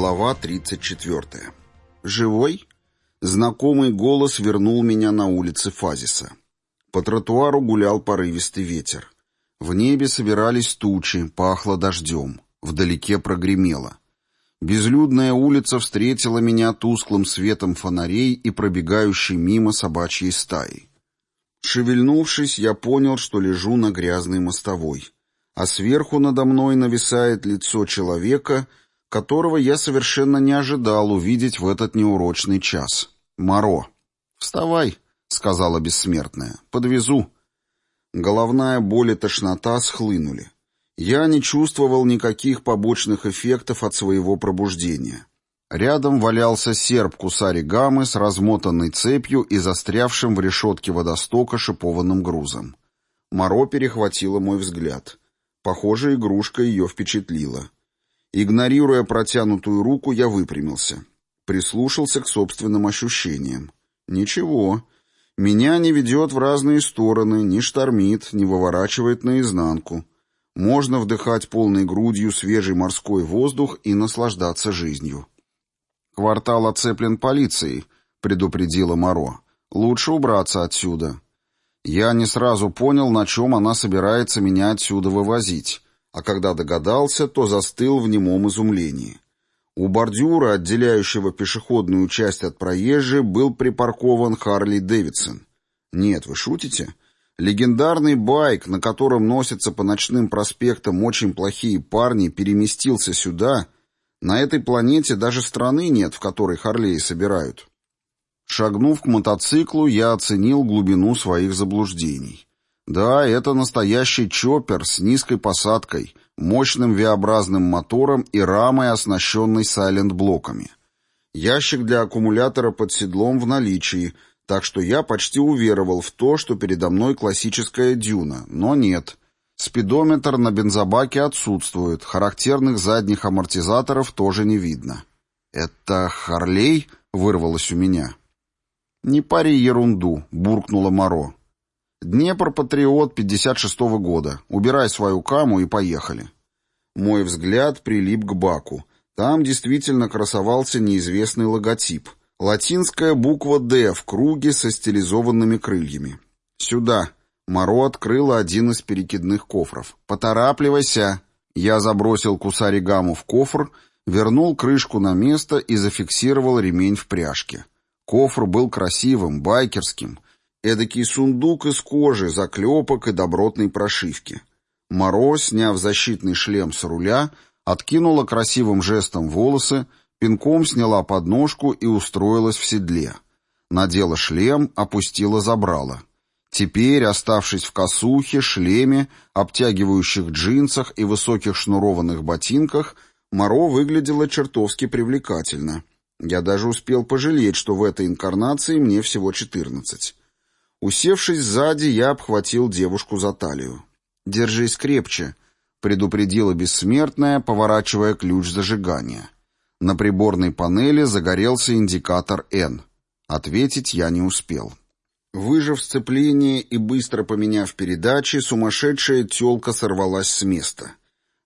Глава 34. «Живой?» Знакомый голос вернул меня на улице Фазиса. По тротуару гулял порывистый ветер. В небе собирались тучи, пахло дождем. Вдалеке прогремело. Безлюдная улица встретила меня тусклым светом фонарей и пробегающей мимо собачьей стаи. Шевельнувшись, я понял, что лежу на грязной мостовой, а сверху надо мной нависает лицо человека, которого я совершенно не ожидал увидеть в этот неурочный час. Моро. «Вставай», — сказала бессмертная, — «подвезу». Головная боль и тошнота схлынули. Я не чувствовал никаких побочных эффектов от своего пробуждения. Рядом валялся серп кусари гаммы с размотанной цепью и застрявшим в решетке водостока шипованным грузом. Моро перехватила мой взгляд. Похоже, игрушка ее впечатлила. Игнорируя протянутую руку, я выпрямился. Прислушался к собственным ощущениям. Ничего. Меня не ведет в разные стороны, не штормит, не выворачивает наизнанку. Можно вдыхать полной грудью свежий морской воздух и наслаждаться жизнью. «Квартал оцеплен полицией», — предупредила Моро. «Лучше убраться отсюда». Я не сразу понял, на чем она собирается меня отсюда вывозить, а когда догадался, то застыл в немом изумлении. У бордюра, отделяющего пешеходную часть от проезжей, был припаркован Харли Дэвидсон. Нет, вы шутите? Легендарный байк, на котором носятся по ночным проспектам очень плохие парни, переместился сюда. На этой планете даже страны нет, в которой Харлеи собирают. Шагнув к мотоциклу, я оценил глубину своих заблуждений. Да, это настоящий чоппер с низкой посадкой, мощным V-образным мотором и рамой, оснащенной сайлент-блоками. Ящик для аккумулятора под седлом в наличии, так что я почти уверовал в то, что передо мной классическая дюна, но нет. Спидометр на бензобаке отсутствует, характерных задних амортизаторов тоже не видно. «Это Харлей?» — вырвалось у меня. «Не пари ерунду», — буркнула Моро. «Днепр-патриот 56-го года. Убирай свою каму и поехали». Мой взгляд прилип к баку. Там действительно красовался неизвестный логотип. Латинская буква «Д» в круге со стилизованными крыльями. «Сюда». Моро открыла один из перекидных кофров. «Поторапливайся!» Я забросил кусаригаму в кофр, вернул крышку на место и зафиксировал ремень в пряжке. Кофр был красивым, байкерским — Эдакий сундук из кожи, заклепок и добротной прошивки. Моро, сняв защитный шлем с руля, откинула красивым жестом волосы, пинком сняла подножку и устроилась в седле. Надела шлем, опустила забрала. Теперь, оставшись в косухе, шлеме, обтягивающих джинсах и высоких шнурованных ботинках, Моро выглядела чертовски привлекательно. Я даже успел пожалеть, что в этой инкарнации мне всего четырнадцать. Усевшись сзади, я обхватил девушку за талию. «Держись крепче», — предупредила бессмертная, поворачивая ключ зажигания. На приборной панели загорелся индикатор «Н». Ответить я не успел. Выжав сцепление и быстро поменяв передачи, сумасшедшая тёлка сорвалась с места.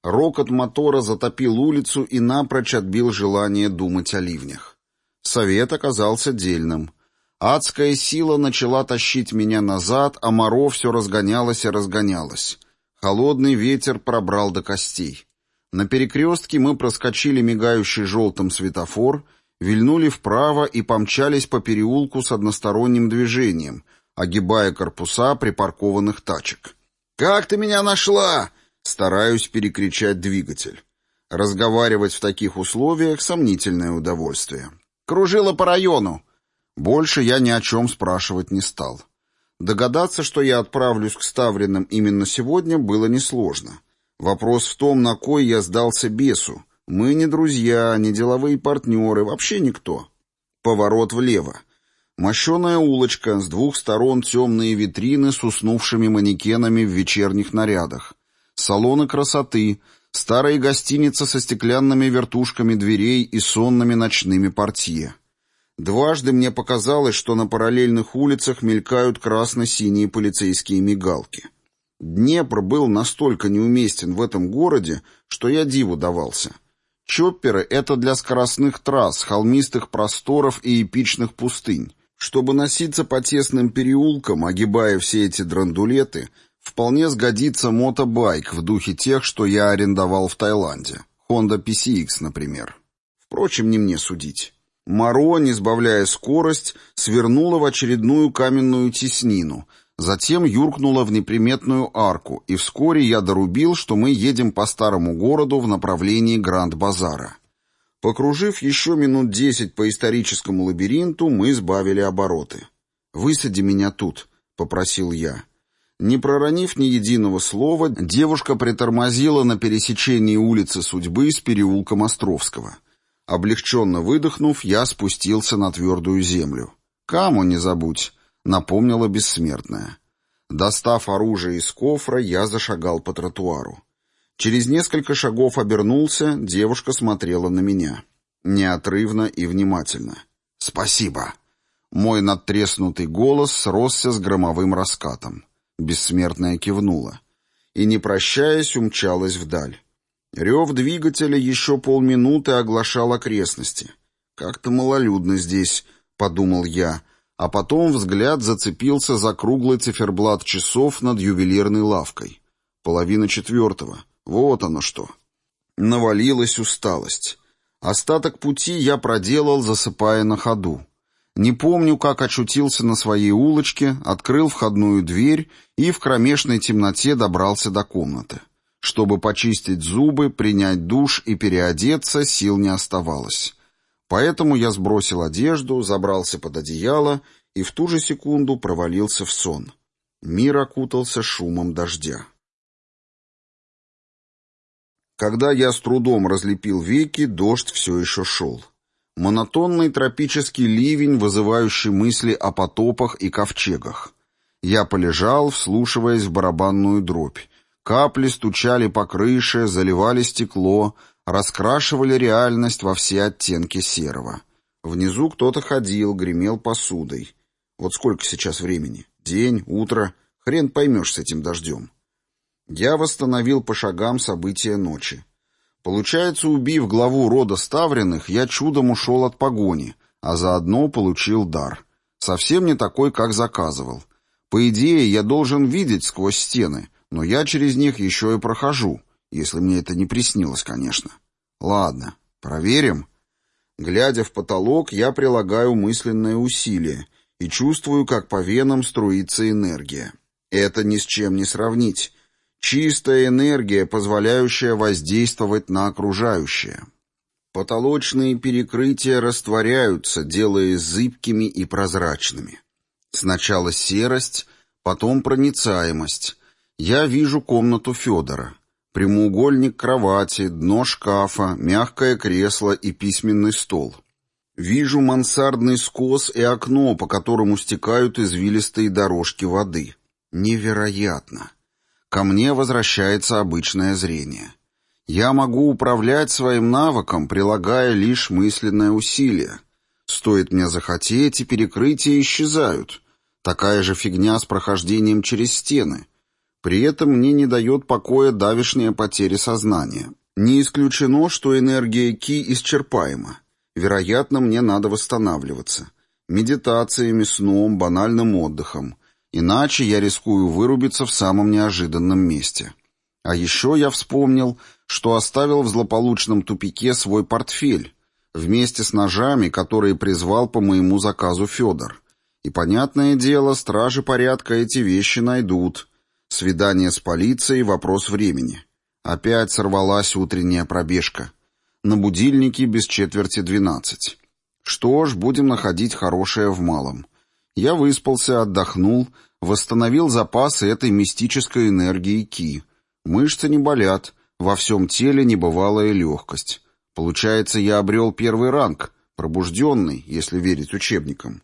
Рокот мотора затопил улицу и напрочь отбил желание думать о ливнях. Совет оказался дельным — Адская сила начала тащить меня назад, а моро все разгонялось и разгонялось. Холодный ветер пробрал до костей. На перекрестке мы проскочили мигающий желтым светофор, вильнули вправо и помчались по переулку с односторонним движением, огибая корпуса припаркованных тачек. «Как ты меня нашла?» Стараюсь перекричать двигатель. Разговаривать в таких условиях — сомнительное удовольствие. «Кружила по району», больше я ни о чем спрашивать не стал. Догадаться, что я отправлюсь к Ставриным именно сегодня, было несложно. Вопрос в том, на кой я сдался бесу. Мы не друзья, не деловые партнеры, вообще никто. Поворот влево. Мощеная улочка, с двух сторон темные витрины с уснувшими манекенами в вечерних нарядах. Салоны красоты, старая гостиница со стеклянными вертушками дверей и сонными ночными портье. Дважды мне показалось, что на параллельных улицах мелькают красно-синие полицейские мигалки. Днепр был настолько неуместен в этом городе, что я диву давался. Чопперы — это для скоростных трасс, холмистых просторов и эпичных пустынь. Чтобы носиться по тесным переулкам, огибая все эти драндулеты, вполне сгодится мотобайк в духе тех, что я арендовал в Таиланде. Honda PCX, например. Впрочем, не мне судить. Моро, не сбавляя скорость, свернула в очередную каменную теснину, затем юркнула в неприметную арку, и вскоре я дорубил, что мы едем по старому городу в направлении Гранд-Базара. Покружив еще минут десять по историческому лабиринту, мы сбавили обороты. «Высади меня тут», — попросил я. Не проронив ни единого слова, девушка притормозила на пересечении улицы Судьбы с переулком Островского. Облегченно выдохнув, я спустился на твердую землю. «Каму не забудь», — напомнила бессмертная. Достав оружие из кофра, я зашагал по тротуару. Через несколько шагов обернулся, девушка смотрела на меня. Неотрывно и внимательно. «Спасибо!» Мой надтреснутый голос сросся с громовым раскатом. Бессмертная кивнула. И, не прощаясь, умчалась вдаль. Рев двигателя еще полминуты оглашал окрестности. «Как-то малолюдно здесь», — подумал я, а потом взгляд зацепился за круглый циферблат часов над ювелирной лавкой. Половина четвертого. Вот оно что. Навалилась усталость. Остаток пути я проделал, засыпая на ходу. Не помню, как очутился на своей улочке, открыл входную дверь и в кромешной темноте добрался до комнаты. Чтобы почистить зубы, принять душ и переодеться, сил не оставалось. Поэтому я сбросил одежду, забрался под одеяло и в ту же секунду провалился в сон. Мир окутался шумом дождя. Когда я с трудом разлепил веки, дождь все еще шел. Монотонный тропический ливень, вызывающий мысли о потопах и ковчегах. Я полежал, вслушиваясь в барабанную дробь, Капли стучали по крыше, заливали стекло, раскрашивали реальность во все оттенки серого. Внизу кто-то ходил, гремел посудой. Вот сколько сейчас времени? День, утро. Хрен поймешь с этим дождем. Я восстановил по шагам события ночи. Получается, убив главу рода Ставриных, я чудом ушел от погони, а заодно получил дар. Совсем не такой, как заказывал. По идее, я должен видеть сквозь стены, но я через них еще и прохожу, если мне это не приснилось, конечно. Ладно, проверим. Глядя в потолок, я прилагаю мысленное усилие и чувствую, как по венам струится энергия. Это ни с чем не сравнить. Чистая энергия, позволяющая воздействовать на окружающее. Потолочные перекрытия растворяются, делая зыбкими и прозрачными. Сначала серость, потом проницаемость, я вижу комнату Федора. Прямоугольник кровати, дно шкафа, мягкое кресло и письменный стол. Вижу мансардный скос и окно, по которому стекают извилистые дорожки воды. Невероятно. Ко мне возвращается обычное зрение. Я могу управлять своим навыком, прилагая лишь мысленное усилие. Стоит мне захотеть, и перекрытия исчезают. Такая же фигня с прохождением через стены. При этом мне не дает покоя давишняя потеря сознания. Не исключено, что энергия Ки исчерпаема. Вероятно, мне надо восстанавливаться. Медитациями, сном, банальным отдыхом. Иначе я рискую вырубиться в самом неожиданном месте. А еще я вспомнил, что оставил в злополучном тупике свой портфель вместе с ножами, которые призвал по моему заказу Федор. И, понятное дело, стражи порядка эти вещи найдут. Свидание с полицией — вопрос времени. Опять сорвалась утренняя пробежка. На будильнике без четверти двенадцать. Что ж, будем находить хорошее в малом. Я выспался, отдохнул, восстановил запасы этой мистической энергии Ки. Мышцы не болят, во всем теле небывалая легкость. Получается, я обрел первый ранг, пробужденный, если верить учебникам.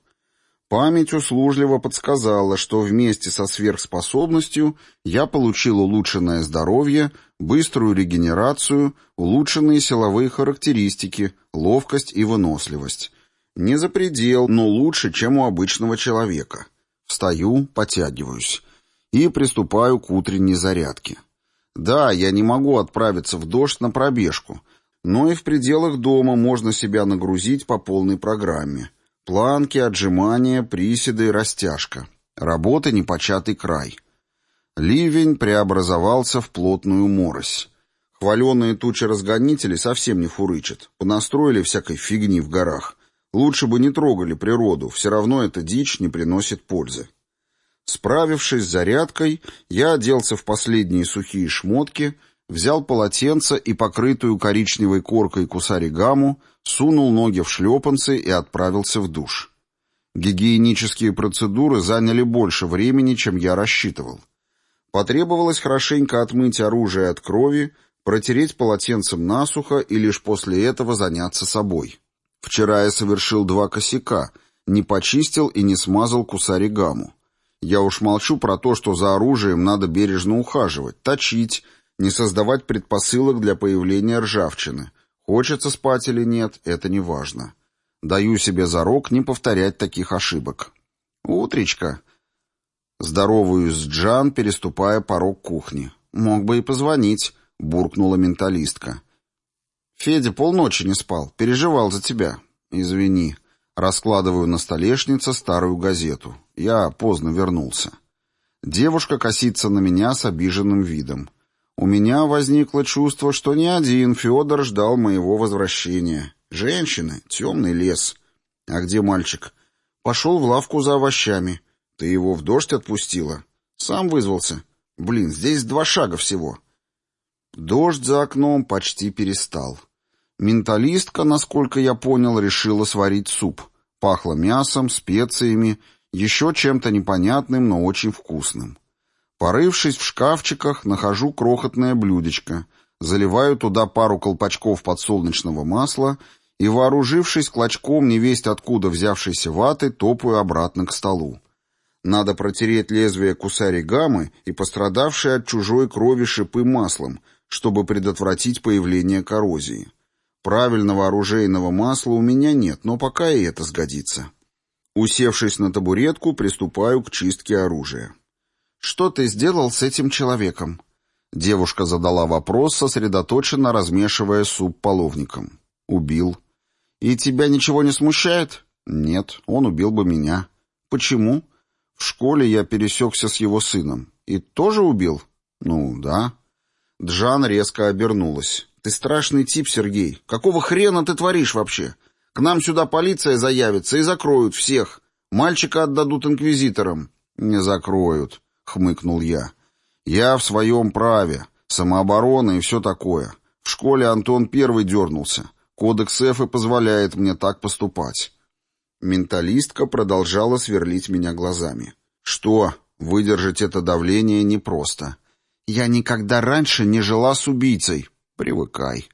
Память услужливо подсказала, что вместе со сверхспособностью я получил улучшенное здоровье, быструю регенерацию, улучшенные силовые характеристики, ловкость и выносливость. Не за предел, но лучше, чем у обычного человека. Встаю, потягиваюсь и приступаю к утренней зарядке. Да, я не могу отправиться в дождь на пробежку, но и в пределах дома можно себя нагрузить по полной программе. Планки, отжимания, приседы, растяжка. Работа непочатый край. Ливень преобразовался в плотную морось. Хваленые тучи-разгонители совсем не фурычат. Понастроили всякой фигни в горах. Лучше бы не трогали природу, все равно эта дичь не приносит пользы. Справившись с зарядкой, я оделся в последние сухие шмотки, взял полотенце и покрытую коричневой коркой кусаригаму, сунул ноги в шлепанцы и отправился в душ. Гигиенические процедуры заняли больше времени, чем я рассчитывал. Потребовалось хорошенько отмыть оружие от крови, протереть полотенцем насухо и лишь после этого заняться собой. Вчера я совершил два косяка, не почистил и не смазал кусаригаму. Я уж молчу про то, что за оружием надо бережно ухаживать, точить, не создавать предпосылок для появления ржавчины. Хочется спать или нет, это не важно. Даю себе зарок не повторять таких ошибок. Утречка. Здороваюсь с Джан, переступая порог кухни. Мог бы и позвонить, буркнула менталистка. Федя полночи не спал, переживал за тебя. Извини. Раскладываю на столешнице старую газету. Я поздно вернулся. Девушка косится на меня с обиженным видом. У меня возникло чувство, что ни один Федор ждал моего возвращения. Женщины, темный лес. А где мальчик? Пошел в лавку за овощами. Ты его в дождь отпустила? Сам вызвался. Блин, здесь два шага всего. Дождь за окном почти перестал. Менталистка, насколько я понял, решила сварить суп. Пахло мясом, специями, еще чем-то непонятным, но очень вкусным. Порывшись в шкафчиках, нахожу крохотное блюдечко, заливаю туда пару колпачков подсолнечного масла и, вооружившись клочком невесть откуда взявшейся ваты, топаю обратно к столу. Надо протереть лезвие кусари гаммы и пострадавшие от чужой крови шипы маслом, чтобы предотвратить появление коррозии. Правильного оружейного масла у меня нет, но пока и это сгодится. Усевшись на табуретку, приступаю к чистке оружия. «Что ты сделал с этим человеком?» Девушка задала вопрос, сосредоточенно размешивая суп половником. «Убил». «И тебя ничего не смущает?» «Нет, он убил бы меня». «Почему?» «В школе я пересекся с его сыном». «И тоже убил?» «Ну, да». Джан резко обернулась. «Ты страшный тип, Сергей. Какого хрена ты творишь вообще? К нам сюда полиция заявится и закроют всех. Мальчика отдадут инквизиторам». «Не закроют», — хмыкнул я. «Я в своем праве. Самооборона и все такое. В школе Антон первый дернулся. Кодекс Эфы позволяет мне так поступать. Менталистка продолжала сверлить меня глазами. Что, выдержать это давление непросто. Я никогда раньше не жила с убийцей. Привыкай.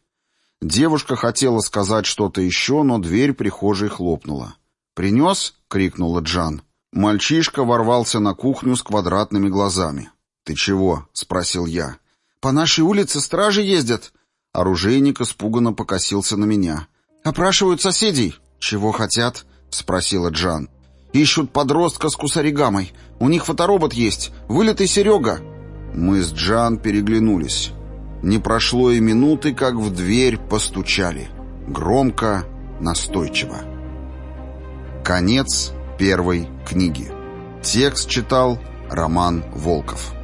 Девушка хотела сказать что-то еще, но дверь прихожей хлопнула. «Принес?» — крикнула Джан. Мальчишка ворвался на кухню с квадратными глазами. «Ты чего?» — спросил я. «По нашей улице стражи ездят», Оружейник испуганно покосился на меня. «Опрашивают соседей». «Чего хотят?» — спросила Джан. «Ищут подростка с кусаригамой. У них фоторобот есть. Вылитый Серега». Мы с Джан переглянулись. Не прошло и минуты, как в дверь постучали. Громко, настойчиво. Конец первой книги. Текст читал Роман Волков.